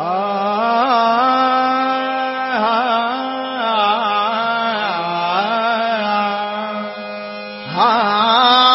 ah, ah, ah, ah